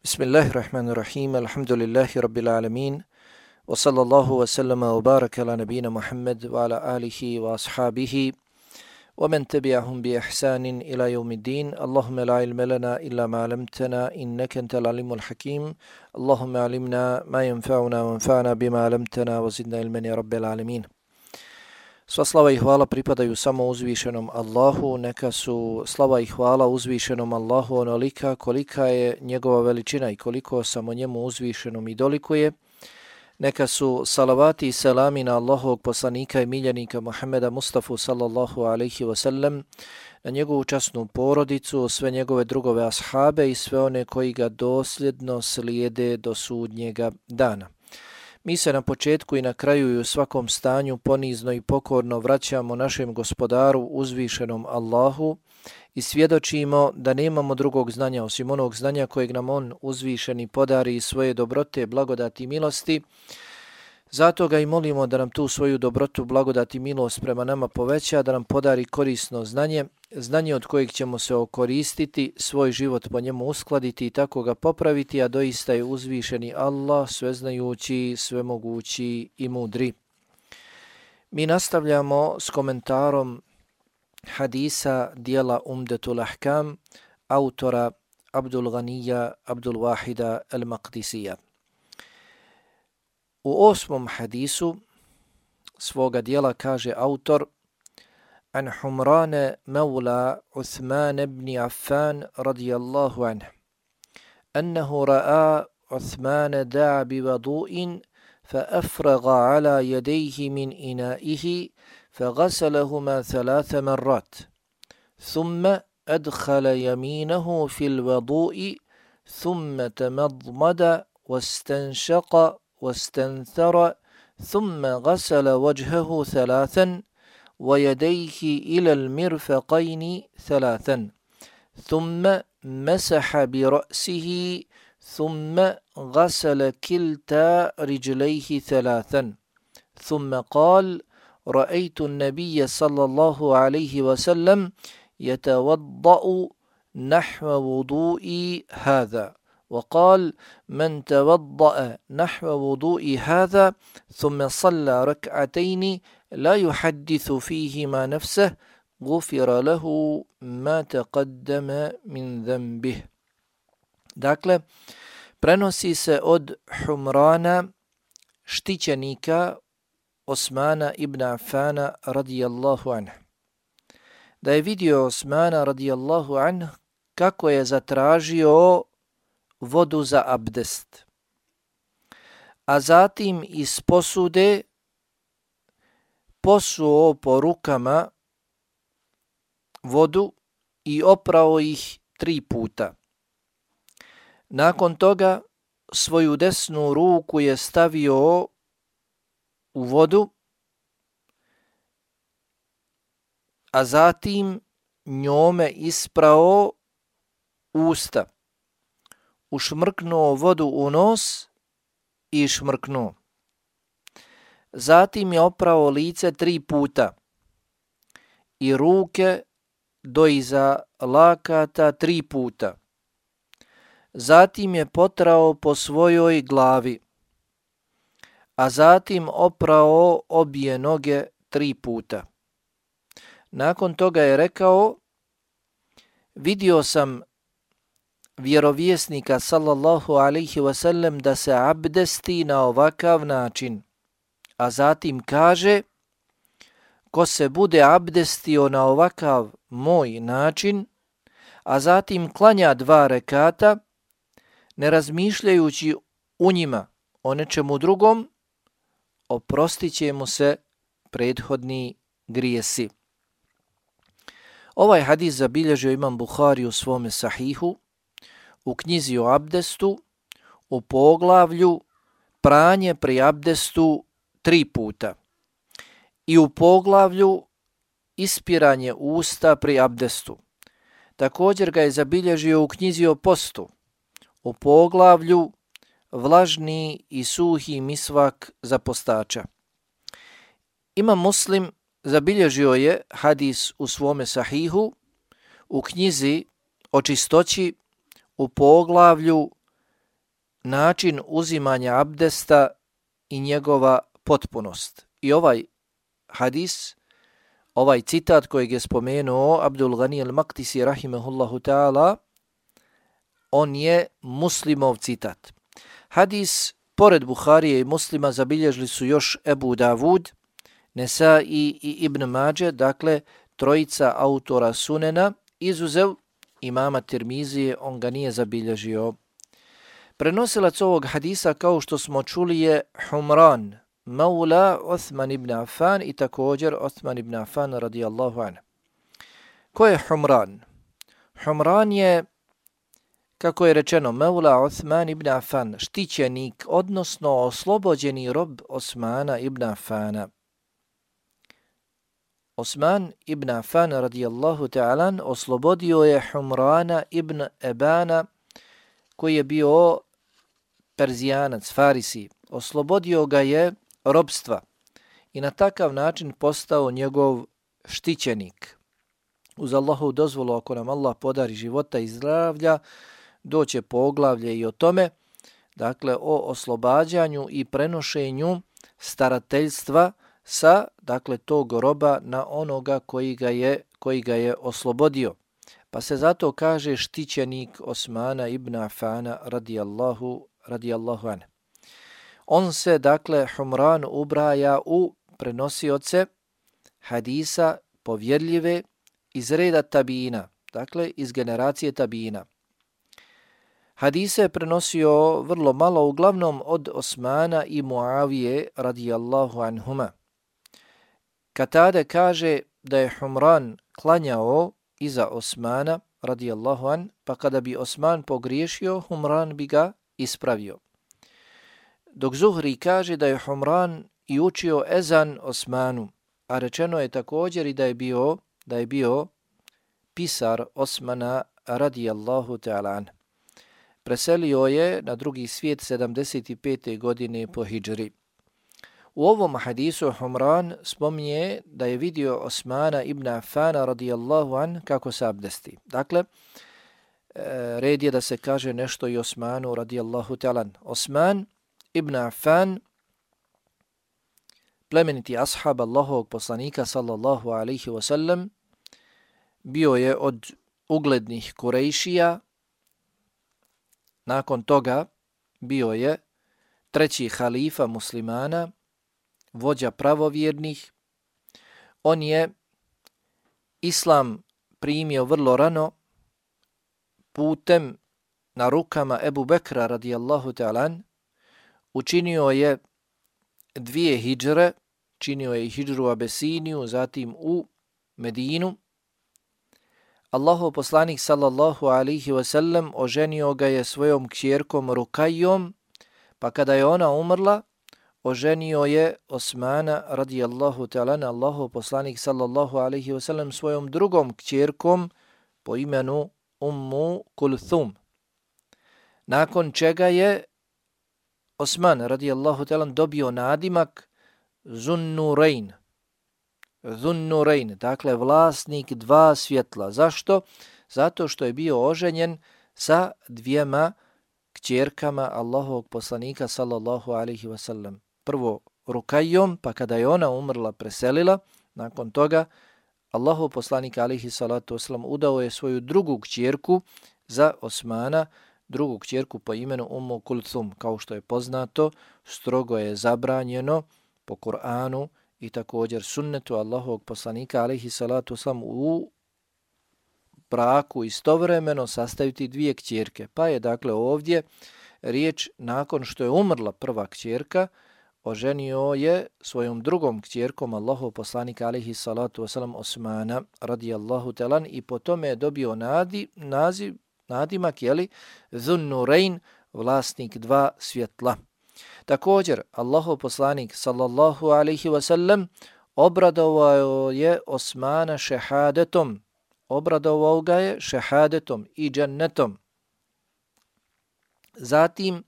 Bismillahirrahmanirrahim, alhamdulillahi rabbil alamin, wa sallallahu wa sallama wa baraka ala nabina على wa ala alihi wa ashabihi, wa تبعهم tabi'ahum bi ihsanin ila yawmiddin. Allahumma la ilma lana illa ma 'allamtana innaka antal alimul hakim. Allahumma ما ma yanfa'una wa anfa'na bima علما wa zidna ilman ya rabbil alamin. Sva slava i hvala pripadaju samo uzvišenom Allahu, neka su slava i hvala uzvišenom Allahu onolika kolika je njegova veličina i koliko samo njemu uzvišenom i dolikuje. Neka su salavati i selami na Allahovog poslanika i miljenika Muhammeda Mustafa sallallahu alaihi wasallam, na njegovu časnu porodicu, sve njegove drugove ashabe i sve one koji ga dosljedno slijede do sudnjega dana. Mi se na početku i na kraju i u svakom stanju ponizno i pokorno vraćamo našem gospodaru uzvišenom Allahu i svjedočimo da nemamo drugog znanja osim onog znanja kojeg nam on uzvišeni podari svoje dobrote, blagodati i milosti. Zato ga i molimo da nam tu svoju dobrotu, blagodati i milost prema nama poveća, da nam podari korisno znanje, znanje od kojeg ćemo se okoristiti, svoj život po njemu uskladiti i tako ga popraviti, a doista je uzvišeni Allah, sveznajući, svemogući i mudri. Mi nastavljamo s komentarom hadisa dijela Umdetul Ahkam, autora Abdul Ghanija Abdul Wahida al-Maqdisija. U osmom hadisu svoga dijela kaže autor عن حمران مولى عثمان بن عفان رضي الله عنه أنه رأى عثمان دعا بوضوء فأفرغ على يديه من إنائه فغسلهما ثلاث مرات ثم أدخل يمينه في الوضوء ثم تمضمد واستنشق واستنثر ثم غسل وجهه ثلاثا ويديه إلى المرفقين ثلاثا ثم مسح برأسه ثم غسل كلتا رجليه ثلاثا ثم قال رأيت النبي صلى الله عليه وسلم يتوضأ نحو وضوء هذا وقال من توضأ نحو وضوء هذا ثم صلى ركعتين لا يحدث فيه ما نفسه غفر له ما تقدم من ذنبه dakle prenosi se od Humrana štićenika Osmana ibn Afana radijallahu anhu. Da je vidio Osmana radijallahu anhu kako je zatražio vodu za abdest a zatim iz posude posuo po rukama vodu i oprao ih tri puta. Nakon toga svoju desnu ruku je stavio u vodu, a zatim njome isprao usta, ušmrknuo vodu u nos i šmrknuo. Zatim je oprao lice tri puta i ruke do iza lakata tri puta. Zatim je potrao po svojoj glavi, a zatim oprao obje noge tri puta. Nakon toga je rekao, vidio sam vjerovjesnika sallallahu alaihi wasallam da se abdesti na ovakav način – a zatim kaže ko se bude abdestio na ovakav moj način, a zatim klanja dva rekata, ne razmišljajući u njima o nečemu drugom, oprostit će mu se prethodni grijesi. Ovaj hadis zabilježio imam Buhari u svome sahihu, u knjizi o abdestu, u poglavlju pranje pri abdestu tri puta. I u poglavlju ispiranje usta pri abdestu. Također ga je zabilježio u knjizi o postu. U poglavlju vlažni i suhi misvak za postača. Ima muslim zabilježio je hadis u svome sahihu u knjizi o čistoći u poglavlju način uzimanja abdesta i njegova potpunost. I ovaj hadis, ovaj citat kojeg je spomenuo Abdul Ghani al-Maktisi rahimahullahu ta'ala, on je muslimov citat. Hadis, pored Buharije i muslima, zabilježili su još Ebu Davud, Nesa i, i Ibn Mađe, dakle, trojica autora Sunena, izuzev imama Tirmizije, on ga nije zabilježio. Prenosilac ovog hadisa, kao što smo čuli, je Humran, maula Osman ibn Affan i također Osman ibn Affan radijallahu anhu. Ko je Humran? Humran je, kako je rečeno, maula Osman ibn Affan, štićenik, odnosno oslobođeni rob Osmana ibn Affana. Osman ibn Affan radijallahu ta'ala oslobodio je Humrana ibn Ebana koji je bio Perzijanac, Farisi. Oslobodio ga je robstva i na takav način postao njegov štićenik. Uz Allahu dozvolu, ako nam Allah podari života i zdravlja, doće poglavlje i o tome, dakle o oslobađanju i prenošenju starateljstva sa dakle tog roba na onoga koji ga je koji ga je oslobodio. Pa se zato kaže štićenik Osmana ibn Afana radijallahu radijallahu anhu. On se dakle Humran ubraja u prenosioce hadisa povjerljive iz reda tabina, dakle iz generacije tabina. Hadise je prenosio vrlo malo, uglavnom od Osmana i Muavije radijallahu anhuma. Katade kaže da je Humran klanjao iza Osmana radijallahu an, pa kada bi Osman pogriješio, Humran bi ga ispravio. Dok Zuhri kaže da je Humran i učio ezan Osmanu, a rečeno je također i da je bio, da je bio pisar Osmana radijallahu ta'ala. Preselio je na drugi svijet 75. godine po hijđri. U ovom hadisu Humran spominje da je vidio Osmana ibn Affana radijallahu an kako se abdesti. Dakle, e, red je da se kaže nešto i Osmanu radijallahu talan. Osman ibn Affan, plemeniti ashab Allahovog poslanika sallallahu alaihi wasallam, bio je od uglednih Kurejšija, nakon toga bio je treći halifa muslimana, vođa pravovjernih. On je islam primio vrlo rano putem na rukama Ebu Bekra radijallahu ta'alan. Učinio je dvije hijđre, činio je hijđru u Abesiniju, zatim u Medinu. Allahu poslanik sallallahu alihi wasallam oženio ga je svojom kćerkom Rukajom, pa kada je ona umrla, oženio je Osmana radijallahu ta'ala na Allahu poslanik sallallahu alihi wasallam svojom drugom kćerkom po imenu Ummu Kulthum. Nakon čega je Osman radijallahu ta'ala dobio nadimak Zunnurain. Zunnurain, dakle vlasnik dva svjetla. Zašto? Zato što je bio oženjen sa dvijema kćerkama Allahovog poslanika sallallahu alaihi wasallam prvo Rukajom, pa kada je ona umrla, preselila, nakon toga Allahov poslanik alaihi salatu wasallam udao je svoju drugu kćerku za Osmana, drugu kćerku po imenu Ummu Kulthum, kao što je poznato, strogo je zabranjeno po Kur'anu i također sunnetu Allahovog poslanika alaihi salatu sam u braku istovremeno sastaviti dvije kćerke. Pa je dakle ovdje riječ nakon što je umrla prva kćerka, oženio je svojom drugom kćerkom Allahu poslanika alihi salatu wasalam Osmana radijallahu telan i potom je dobio nadi, naziv, nadimak, jeli, Zunnurain, vlasnik dva svjetla. Također, Allahov poslanik sallallahu alaihi wasallam obradovao je Osmana šehadetom, obradovao ga je šehadetom i džennetom. Zatim,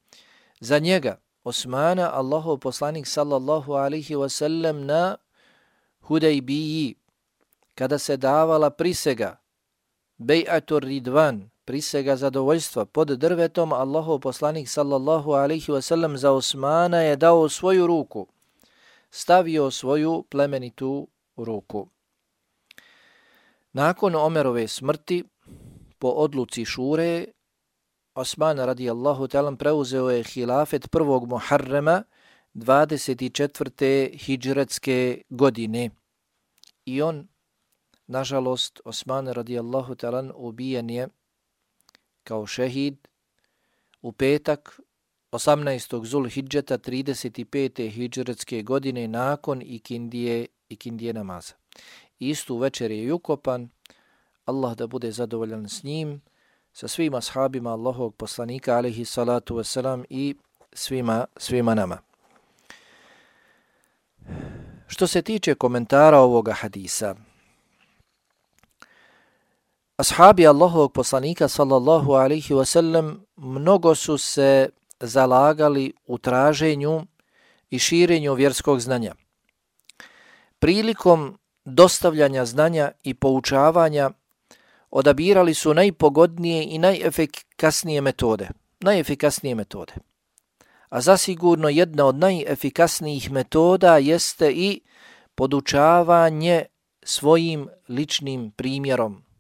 za njega, Osmana, Allahov poslanik sallallahu alaihi wasallam na Hudejbiji, kada se davala prisega, Bej'atur Ridvan, prisega zadovoljstva pod drvetom, Allahov poslanik sallallahu alaihi wasallam za Osmana je dao svoju ruku, stavio svoju plemenitu ruku. Nakon Omerove smrti, po odluci Šure, Osman radijallahu talan preuzeo je hilafet prvog Muharrema 24. hijđretske godine. I on, nažalost, Osman radijallahu talan ubijen je kao šehid u petak 18. Zulhidžeta 35. hidžretske godine nakon ikindije, ikindije namaza. Istu večer je ukopan, Allah da bude zadovoljan s njim, sa svima ashabima Allahog poslanika alihi salatu wasalam i svima, svima nama. Što se tiče komentara ovoga hadisa, ashabi Allahovog poslanika sallallahu alaihi wasallam mnogo su se zalagali u traženju i širenju vjerskog znanja. Prilikom dostavljanja znanja i poučavanja odabirali su najpogodnije i najefikasnije metode. Najefikasnije metode. A zasigurno jedna od najefikasnijih metoda jeste i podučavanje svojim ličnim primjerom.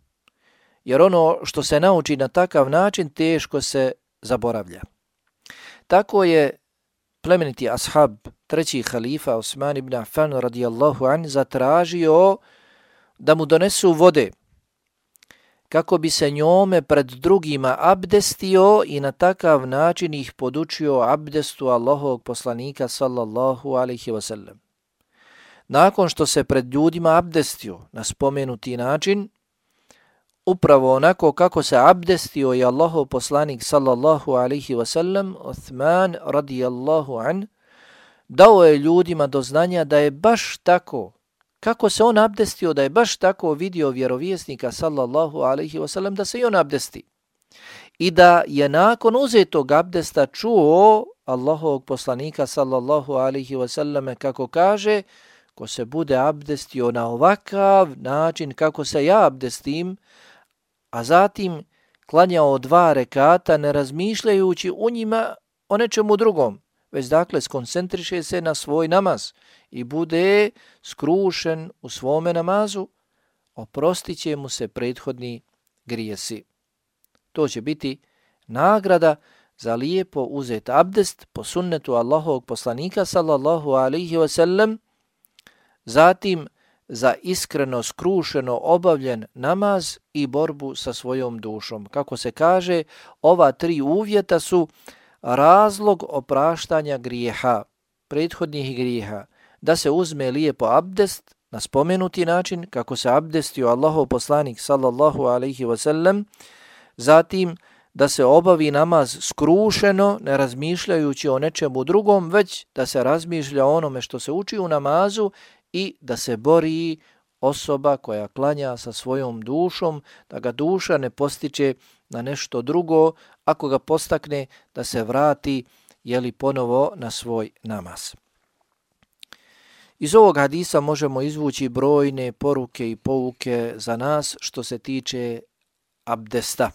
Jer ono što se nauči na takav način teško se zaboravlja. Tako je plemeniti ashab treći halifa Osman ibn Affan radijallahu an zatražio da mu donesu vode kako bi se njome pred drugima abdestio i na takav način ih podučio abdestu Allahovog poslanika sallallahu alaihi wasallam. Nakon što se pred ljudima abdestio na spomenuti način, upravo onako kako se abdestio i Allahov poslanik sallallahu alaihi wasallam, Uthman radijallahu an, dao je ljudima do znanja da je baš tako kako se on abdestio da je baš tako vidio vjerovjesnika sallallahu alaihi wasallam da se i on abdesti. I da je nakon uzetog abdesta čuo Allahovog poslanika sallallahu alaihi wasallam kako kaže ko se bude abdestio na ovakav način kako se ja abdestim, a zatim klanjao dva rekata ne razmišljajući u njima o nečemu drugom, već dakle skoncentriše se na svoj namaz i bude skrušen u svome namazu, oprostit će mu se prethodni grijesi. To će biti nagrada za lijepo uzet abdest po sunnetu Allahovog poslanika sallallahu alaihi wasallam, zatim za iskreno skrušeno obavljen namaz i borbu sa svojom dušom. Kako se kaže, ova tri uvjeta su razlog opraštanja grijeha, prethodnih grijeha, da se uzme lijepo abdest na spomenuti način, kako se abdestio Allahov poslanik sallallahu alaihi wasallam, zatim da se obavi namaz skrušeno, ne razmišljajući o nečemu drugom, već da se razmišlja onome što se uči u namazu i da se bori osoba koja klanja sa svojom dušom, da ga duša ne postiče na nešto drugo, ako ga postakne da se vrati jeli ponovo na svoj namaz. Iz ovog hadisa možemo izvući brojne poruke i pouke za nas što se tiče abdesta.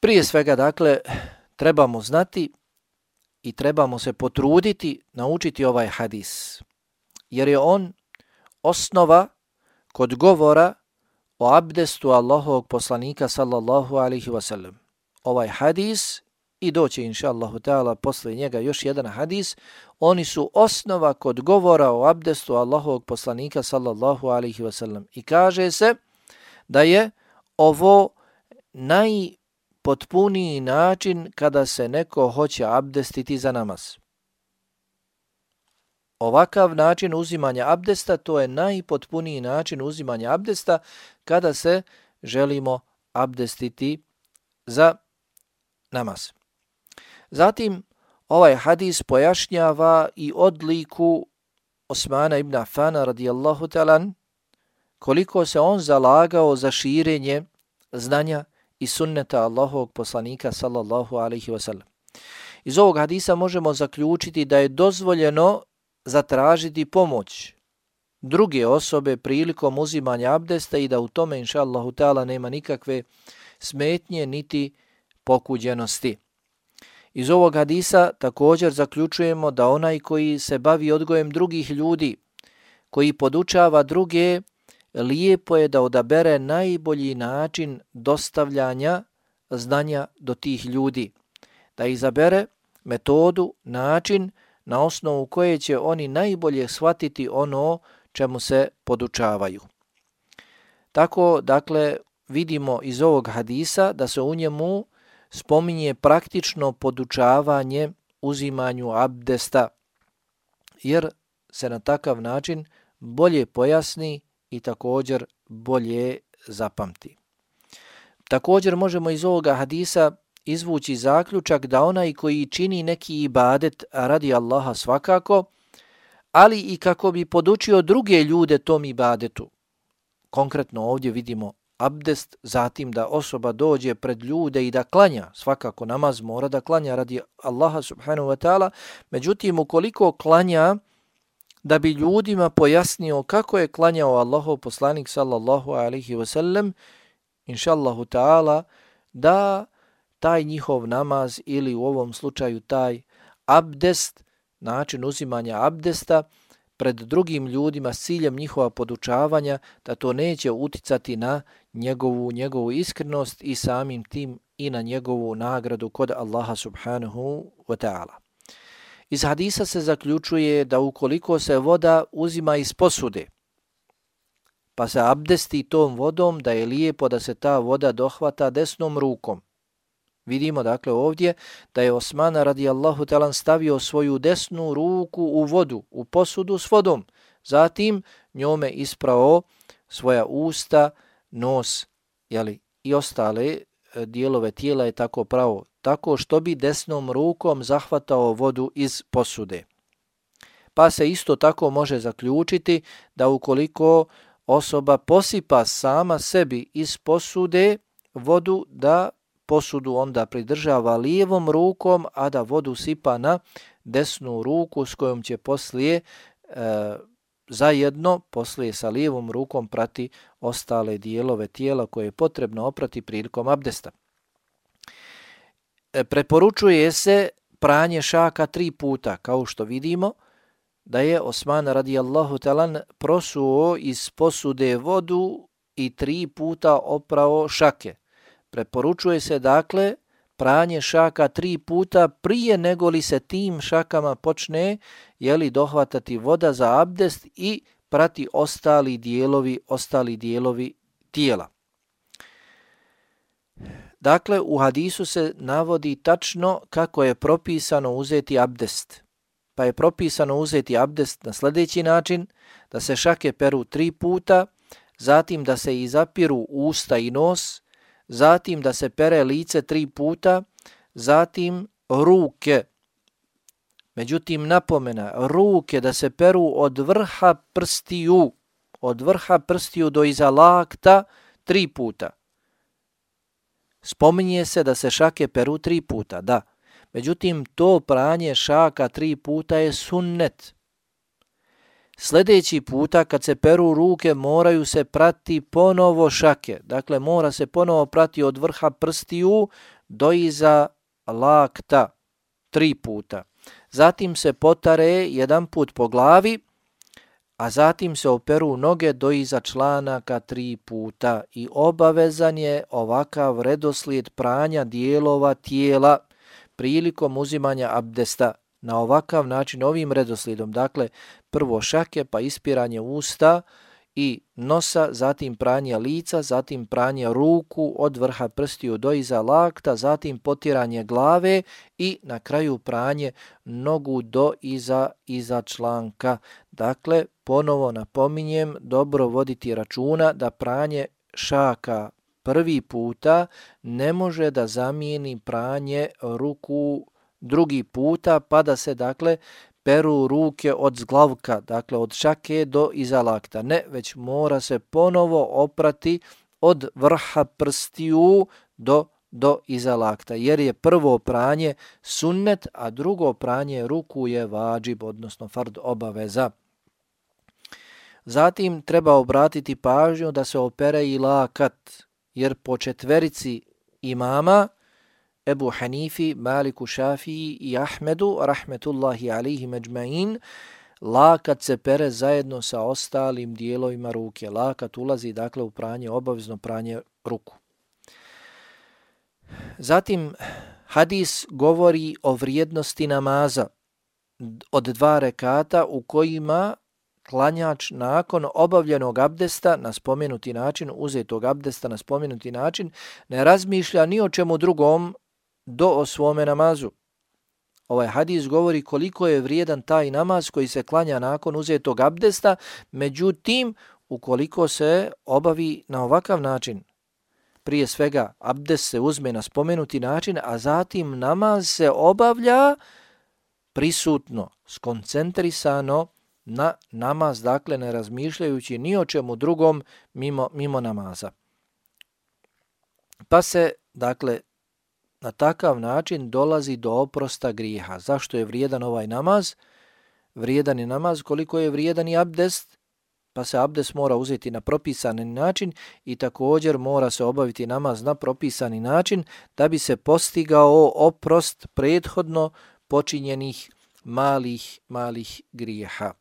Prije svega, dakle, trebamo znati i trebamo se potruditi naučiti ovaj hadis, jer je on osnova kod govora o abdestu Allahovog poslanika sallallahu alaihi wasallam. Ovaj hadis i doće inša Allahu ta'ala posle njega još jedan hadis, oni su osnova kod govora o abdestu Allahovog poslanika sallallahu alaihi wasallam. I kaže se da je ovo potpuniji način kada se neko hoće abdestiti za namaz. Ovakav način uzimanja abdesta, to je najpotpuniji način uzimanja abdesta kada se želimo abdestiti za namaz. Zatim, ovaj hadis pojašnjava i odliku Osmana ibn Afana radijallahu talan, koliko se on zalagao za širenje znanja i sunneta Allahovog poslanika sallallahu alaihi wasallam. Iz ovog hadisa možemo zaključiti da je dozvoljeno zatražiti pomoć druge osobe prilikom uzimanja abdesta i da u tome, inša Allahu ta'ala, nema nikakve smetnje niti pokuđenosti. Iz ovog hadisa također zaključujemo da onaj koji se bavi odgojem drugih ljudi, koji podučava druge, lijepo je da odabere najbolji način dostavljanja znanja do tih ljudi. Da izabere metodu, način na osnovu koje će oni najbolje shvatiti ono čemu se podučavaju. Tako, dakle, vidimo iz ovog hadisa da se u njemu spominje praktično podučavanje uzimanju abdesta, jer se na takav način bolje pojasni i također bolje zapamti. Također možemo iz ovoga hadisa izvući zaključak da onaj koji čini neki ibadet radi Allaha svakako, ali i kako bi podučio druge ljude tom ibadetu. Konkretno ovdje vidimo abdest, zatim da osoba dođe pred ljude i da klanja, svakako namaz mora da klanja radi Allaha subhanahu wa ta'ala, međutim ukoliko klanja da bi ljudima pojasnio kako je klanjao Allahov poslanik sallallahu alaihi wasallam, inšallahu ta'ala, da taj njihov namaz ili u ovom slučaju taj abdest, način uzimanja abdesta, pred drugim ljudima s ciljem njihova podučavanja da to neće uticati na njegovu njegovu iskrenost i samim tim i na njegovu nagradu kod Allaha subhanahu wa ta'ala. Iz hadisa se zaključuje da ukoliko se voda uzima iz posude, pa se abdesti tom vodom, da je lijepo da se ta voda dohvata desnom rukom. Vidimo dakle ovdje da je Osman radijallahu talan stavio svoju desnu ruku u vodu, u posudu s vodom. Zatim njome isprao svoja usta, nos jeli, i ostale e, dijelove tijela je tako pravo, tako što bi desnom rukom zahvatao vodu iz posude. Pa se isto tako može zaključiti da ukoliko osoba posipa sama sebi iz posude vodu da posudu onda pridržava lijevom rukom, a da vodu sipa na desnu ruku s kojom će poslije e, zajedno, poslije sa lijevom rukom prati ostale dijelove tijela koje je potrebno oprati prilikom abdesta. E, preporučuje se pranje šaka tri puta, kao što vidimo, da je Osman radijallahu talan prosuo iz posude vodu i tri puta oprao šake. Preporučuje se dakle pranje šaka tri puta prije nego li se tim šakama počne jeli dohvatati voda za abdest i prati ostali dijelovi, ostali dijelovi tijela. Dakle, u hadisu se navodi tačno kako je propisano uzeti abdest. Pa je propisano uzeti abdest na sljedeći način, da se šake peru tri puta, zatim da se izapiru usta i nos, zatim da se pere lice tri puta, zatim ruke. Međutim, napomena, ruke da se peru od vrha prstiju, od vrha prstiju do iza lakta tri puta. Spominje se da se šake peru tri puta, da. Međutim, to pranje šaka tri puta je sunnet. Sljedeći puta kad se peru ruke moraju se prati ponovo šake. Dakle, mora se ponovo prati od vrha prstiju do iza lakta tri puta. Zatim se potare jedan put po glavi, a zatim se operu noge do iza članaka tri puta i obavezan je ovakav redoslijed pranja dijelova tijela prilikom uzimanja abdesta na ovakav način, ovim redoslijedom, dakle, prvo šake, pa ispiranje usta i nosa, zatim pranje lica, zatim pranje ruku od vrha prstiju do iza lakta, zatim potiranje glave i na kraju pranje nogu do iza, iza članka. Dakle, ponovo napominjem, dobro voditi računa da pranje šaka prvi puta ne može da zamijeni pranje ruku drugi puta, pa da se, dakle, peru ruke od zglavka, dakle, od šake do iza lakta. Ne, već mora se ponovo oprati od vrha prstiju do do iza lakta, jer je prvo pranje sunnet, a drugo pranje ruku je vađib, odnosno fard obaveza. Zatim treba obratiti pažnju da se opere i lakat, jer po četverici imama, Ebu Hanifi, Maliku Šafiji i Ahmedu, rahmetullahi alihi međmain, lakat se pere zajedno sa ostalim dijelovima ruke. Lakat ulazi dakle u pranje, obavezno pranje ruku. Zatim, hadis govori o vrijednosti namaza od dva rekata u kojima klanjač nakon obavljenog abdesta na spomenuti način, uzetog abdesta na spomenuti način, ne razmišlja ni o čemu drugom do o svome namazu. Ovaj hadis govori koliko je vrijedan taj namaz koji se klanja nakon uzetog abdesta, međutim, ukoliko se obavi na ovakav način, prije svega abdest se uzme na spomenuti način, a zatim namaz se obavlja prisutno, skoncentrisano na namaz, dakle ne razmišljajući ni o čemu drugom mimo, mimo namaza. Pa se, dakle, na takav način dolazi do oprosta grijeha. Zašto je vrijedan ovaj namaz? Vrijedan je namaz koliko je vrijedan i abdest, pa se abdest mora uzeti na propisani način i također mora se obaviti namaz na propisani način da bi se postigao oprost prethodno počinjenih malih, malih grijeha.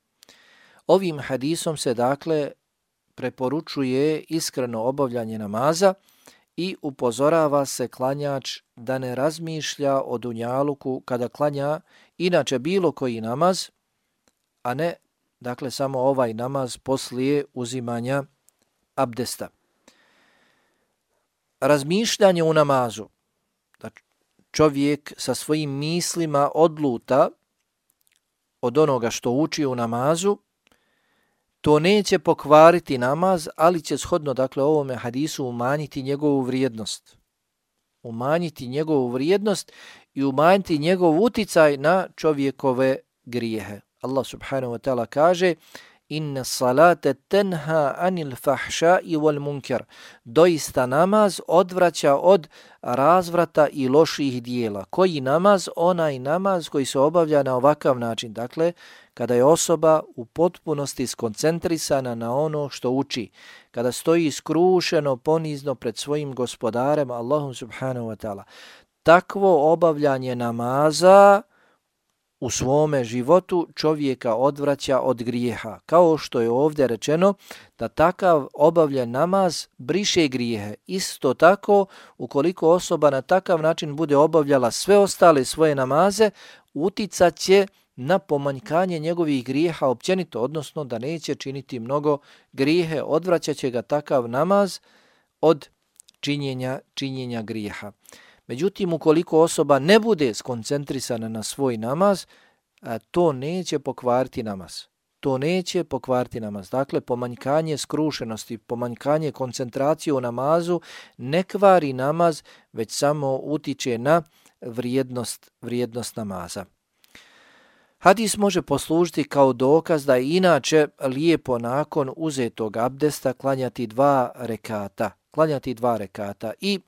Ovim hadisom se dakle preporučuje iskreno obavljanje namaza i upozorava se klanjač da ne razmišlja o dunjaluku kada klanja inače bilo koji namaz, a ne dakle samo ovaj namaz poslije uzimanja abdesta. Razmišljanje u namazu, da čovjek sa svojim mislima odluta od onoga što uči u namazu, to neće pokvariti namaz, ali će shodno dakle ovome hadisu umanjiti njegovu vrijednost. Umanjiti njegovu vrijednost i umanjiti njegov uticaj na čovjekove grijehe. Allah subhanahu wa ta'ala kaže inna salate tenha anil fahša i wal munker. Doista namaz odvraća od razvrata i loših dijela. Koji namaz? Onaj namaz koji se obavlja na ovakav način. Dakle, kada je osoba u potpunosti skoncentrisana na ono što uči, kada stoji skrušeno, ponizno pred svojim gospodarem, Allahom subhanahu wa ta'ala. Takvo obavljanje namaza u svome životu čovjeka odvraća od grijeha. Kao što je ovdje rečeno da takav obavljen namaz briše grijehe. Isto tako, ukoliko osoba na takav način bude obavljala sve ostale svoje namaze, uticat će na pomanjkanje njegovih grijeha općenito, odnosno da neće činiti mnogo grijehe, odvraćaće ga takav namaz od činjenja, činjenja grijeha. Međutim, ukoliko osoba ne bude skoncentrisana na svoj namaz, to neće pokvariti namaz. To neće pokvariti namaz. Dakle, pomanjkanje skrušenosti, pomanjkanje koncentracije u namazu ne kvari namaz, već samo utiče na vrijednost, vrijednost namaza. Hadis može poslužiti kao dokaz da je inače lijepo nakon uzetog abdesta klanjati dva rekata. Klanjati dva rekata i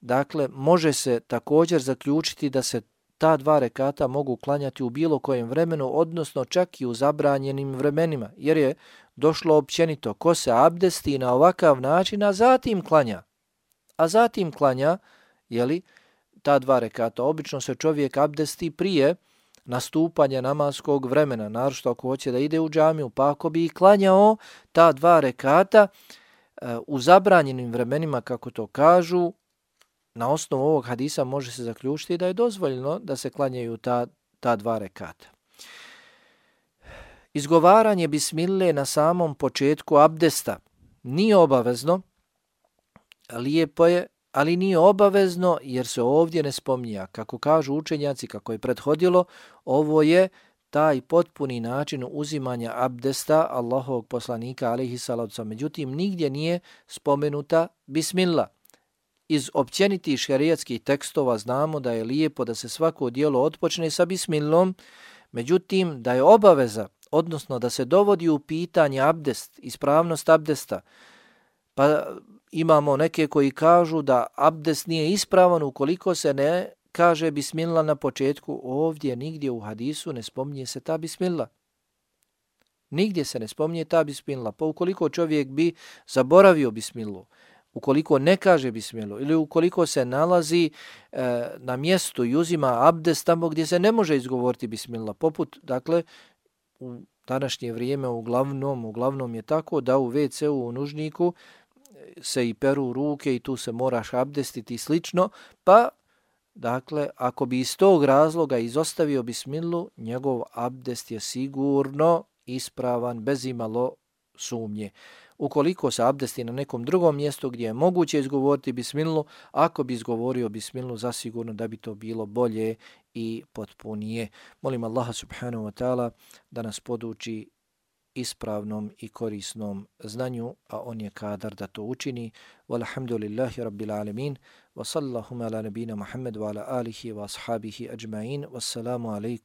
Dakle, može se također zaključiti da se ta dva rekata mogu klanjati u bilo kojem vremenu, odnosno čak i u zabranjenim vremenima, jer je došlo općenito ko se abdesti na ovakav način, a zatim klanja. A zatim klanja, jeli, ta dva rekata. Obično se čovjek abdesti prije nastupanja namaskog vremena, narošto ako hoće da ide u džamiju, pa ako bi i klanjao ta dva rekata, e, u zabranjenim vremenima, kako to kažu, na osnovu ovog hadisa može se zaključiti da je dozvoljeno da se klanjaju ta, ta dva rekata. Izgovaranje bismille na samom početku abdesta nije obavezno, lijepo je, ali nije obavezno jer se ovdje ne spominja. Kako kažu učenjaci, kako je prethodilo, ovo je taj potpuni način uzimanja abdesta Allahovog poslanika, alihi salatu Međutim, nigdje nije spomenuta bismillah. Iz općenitih šarijatskih tekstova znamo da je lijepo da se svako dijelo otpočne sa bismillom, međutim da je obaveza, odnosno da se dovodi u pitanje abdest, ispravnost abdesta, pa imamo neke koji kažu da abdest nije ispravan ukoliko se ne kaže bismillah na početku, ovdje nigdje u hadisu ne spominje se ta bismillah. Nigdje se ne spominje ta bismillah. Pa ukoliko čovjek bi zaboravio bismillu, ukoliko ne kaže bismilu ili ukoliko se nalazi e, na mjestu i uzima abdest tamo gdje se ne može izgovoriti bismillah, poput, dakle, u današnje vrijeme uglavnom, uglavnom je tako da u WC-u u nužniku se i peru ruke i tu se moraš abdestiti i slično, pa Dakle, ako bi iz tog razloga izostavio bismilu, njegov abdest je sigurno ispravan, bez imalo sumnje. Ukoliko se abdesti na nekom drugom mjestu gdje je moguće izgovoriti bismilu, ako bi izgovorio bismilu, zasigurno da bi to bilo bolje i potpunije. Molim Allaha subhanahu wa ta'ala da nas poduči ispravnom i korisnom znanju, a on je kadar da to učini. Walhamdulillahi rabbil alemin. Wa sallahum ala nabina Muhammad wa ala alihi wa ashabihi ajma'in. Wassalamu alaikum.